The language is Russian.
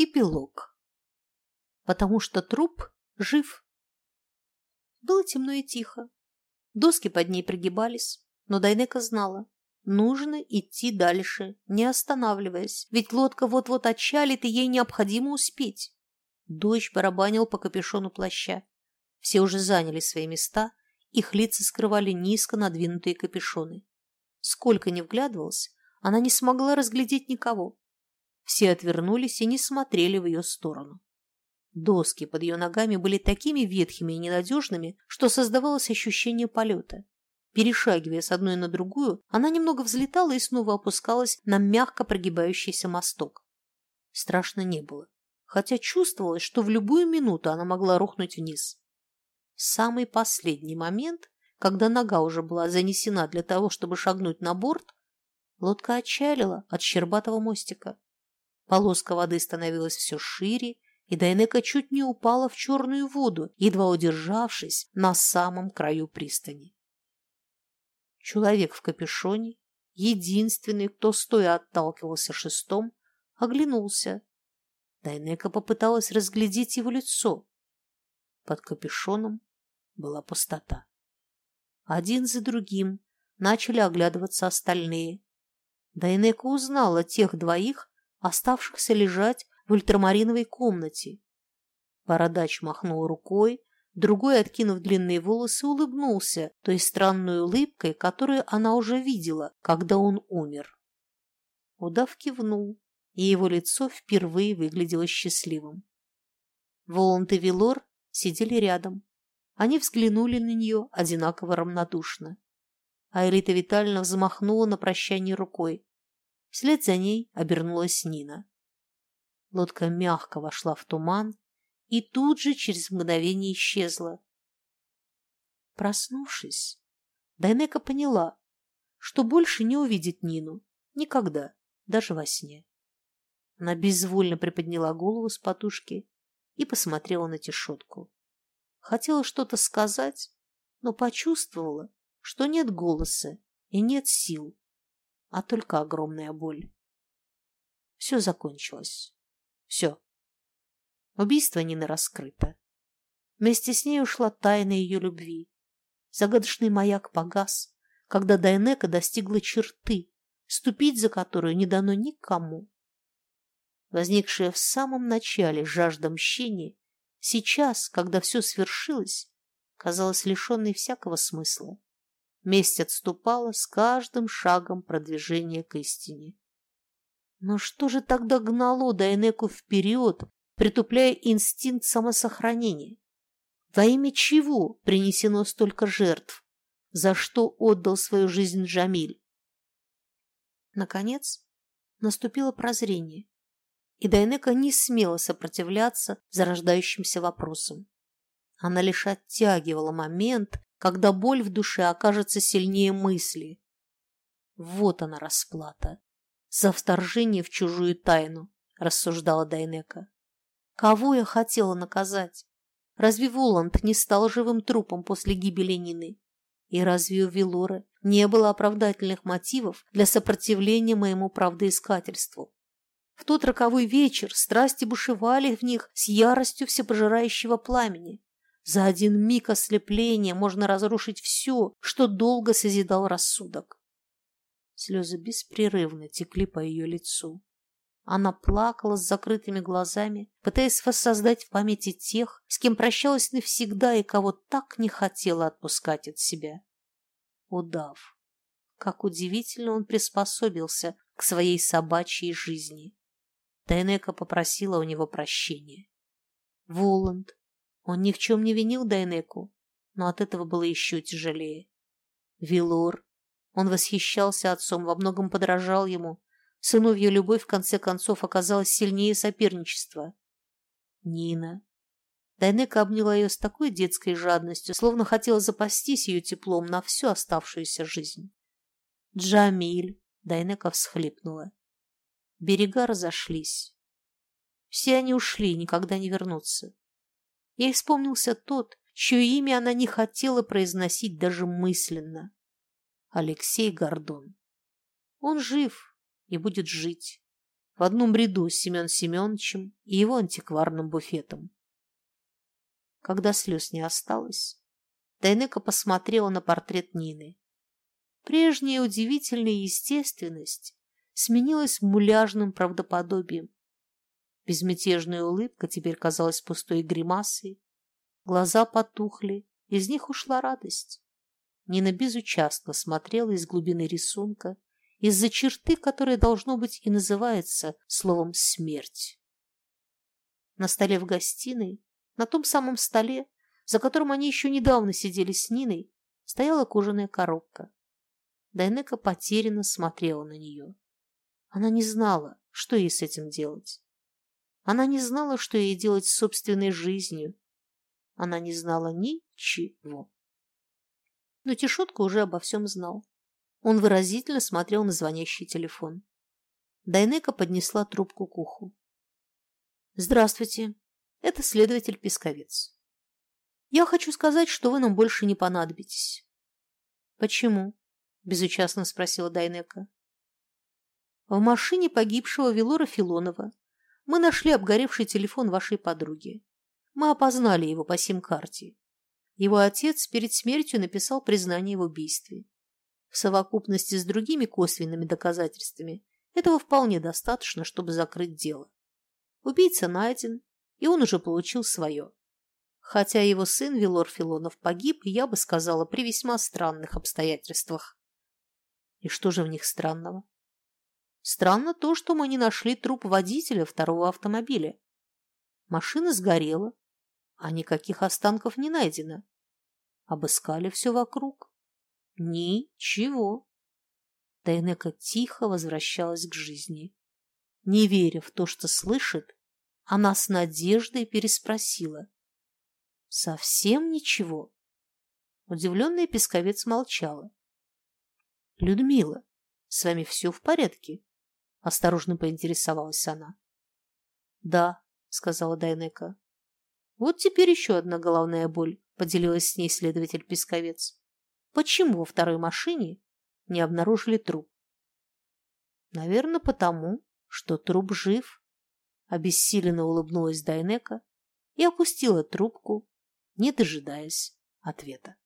Эпилог. Потому что труп жив. Было темно и тихо. Доски под ней пригибались, но Дайнека знала, нужно идти дальше, не останавливаясь, ведь лодка вот-вот отчалит, и ей необходимо успеть. Дождь барабанил по капюшону плаща. Все уже заняли свои места, их лица скрывали низко надвинутые капюшоны. Сколько ни вглядывалась, она не смогла разглядеть никого. Все отвернулись и не смотрели в ее сторону. Доски под ее ногами были такими ветхими и ненадежными, что создавалось ощущение полета. Перешагивая с одной на другую, она немного взлетала и снова опускалась на мягко прогибающийся мосток. Страшно не было, хотя чувствовалось, что в любую минуту она могла рухнуть вниз. В самый последний момент, когда нога уже была занесена для того, чтобы шагнуть на борт, лодка отчалила от щербатого мостика. Полоска воды становилась все шире, и Дайнека чуть не упала в черную воду, едва удержавшись на самом краю пристани. Человек в капюшоне, единственный, кто стоя отталкивался шестом, оглянулся. Дайнека попыталась разглядеть его лицо. Под капюшоном была пустота. Один за другим начали оглядываться остальные. Дайнека узнала тех двоих, оставшихся лежать в ультрамариновой комнате. Бородач махнул рукой, другой, откинув длинные волосы, улыбнулся той странной улыбкой, которую она уже видела, когда он умер. Удав кивнул, и его лицо впервые выглядело счастливым. Воланд и Вилор сидели рядом. Они взглянули на нее одинаково равнодушно. Айрита Витальевна взмахнула на прощание рукой. Вслед за ней обернулась Нина. Лодка мягко вошла в туман и тут же через мгновение исчезла. Проснувшись, Дайнека поняла, что больше не увидит Нину никогда, даже во сне. Она безвольно приподняла голову с подушки и посмотрела на тишотку. Хотела что-то сказать, но почувствовала, что нет голоса и нет сил а только огромная боль. Все закончилось. Все. Убийство Нины раскрыто. Вместе с ней ушла тайна ее любви. Загадочный маяк погас, когда Дайнека достигла черты, ступить за которую не дано никому. Возникшая в самом начале жажда мщения, сейчас, когда все свершилось, казалась лишенной всякого смысла. Месть отступала с каждым шагом продвижения к истине. Но что же тогда гнало Дайнеку вперед, притупляя инстинкт самосохранения? Во имя чего принесено столько жертв? За что отдал свою жизнь Джамиль? Наконец, наступило прозрение, и Дайнека не смела сопротивляться зарождающимся вопросам. Она лишь оттягивала момент, когда боль в душе окажется сильнее мысли. Вот она расплата. За вторжение в чужую тайну, рассуждала Дайнека. Кого я хотела наказать? Разве Воланд не стал живым трупом после гибели Нины? И разве у Вилора не было оправдательных мотивов для сопротивления моему правдоискательству? В тот роковой вечер страсти бушевали в них с яростью всепожирающего пламени. За один миг ослепления можно разрушить все, что долго созидал рассудок. Слезы беспрерывно текли по ее лицу. Она плакала с закрытыми глазами, пытаясь воссоздать в памяти тех, с кем прощалась навсегда и кого так не хотела отпускать от себя. Удав. Как удивительно он приспособился к своей собачьей жизни. Тайнека попросила у него прощения. Воланд, он ни в чем не винил Дайнеку, но от этого было еще тяжелее. Вилор. Он восхищался отцом, во многом подражал ему. Сыновья любовь, в конце концов, оказалась сильнее соперничества. Нина. Дайнека обняла ее с такой детской жадностью, словно хотела запастись ее теплом на всю оставшуюся жизнь. Джамиль. Дайнека всхлипнула. Берега разошлись. Все они ушли, никогда не вернутся. Ей вспомнился тот, чье имя она не хотела произносить даже мысленно. Алексей Гордон. Он жив и будет жить. в одном ряду с Семен Семеновичем и его антикварным буфетом. Когда слез не осталось, Дайнека посмотрела на портрет Нины. Прежняя удивительная естественность сменилась муляжным правдоподобием. Безмятежная улыбка теперь казалась пустой гримасой, глаза потухли, из них ушла радость. Нина безучастно смотрела из глубины рисунка, из-за черты, которая, должно быть, и называется словом «смерть». На столе в гостиной, на том самом столе, за которым они еще недавно сидели с Ниной, стояла кожаная коробка. Дайнека потерянно смотрела на нее. Она не знала, что ей с этим делать. Она не знала, что ей делать с собственной жизнью. Она не знала ничего. Но Тишотка уже обо всем знал. Он выразительно смотрел на звонящий телефон. Дайнека поднесла трубку к уху. «Здравствуйте. Это следователь Песковец. Я хочу сказать, что вы нам больше не понадобитесь». «Почему?» – безучастно спросила Дайнека. «В машине погибшего Велора Филонова мы нашли обгоревший телефон вашей подруги. Мы опознали его по сим-карте. Его отец перед смертью написал признание в убийстве. В совокупности с другими косвенными доказательствами этого вполне достаточно, чтобы закрыть дело. Убийца найден, и он уже получил свое. Хотя его сын Вилор Филонов погиб, я бы сказала, при весьма странных обстоятельствах. И что же в них странного? Странно то, что мы не нашли труп водителя второго автомобиля. Машина сгорела, а никаких останков не найдено. Обыскали все вокруг. Ничего. Тайнека тихо возвращалась к жизни. Не веря в то, что слышит, она с надеждой переспросила. «Совсем ничего?» Удивленная Песковец молчала. «Людмила, с вами все в порядке?» Осторожно поинтересовалась она. «Да», — сказала Дайнека. «Вот теперь еще одна головная боль», — поделилась с ней следователь Песковец. Почему во второй машине не обнаружили труп? Наверное, потому, что труп жив. Обессиленно улыбнулась Дайнека и опустила трубку, не дожидаясь ответа.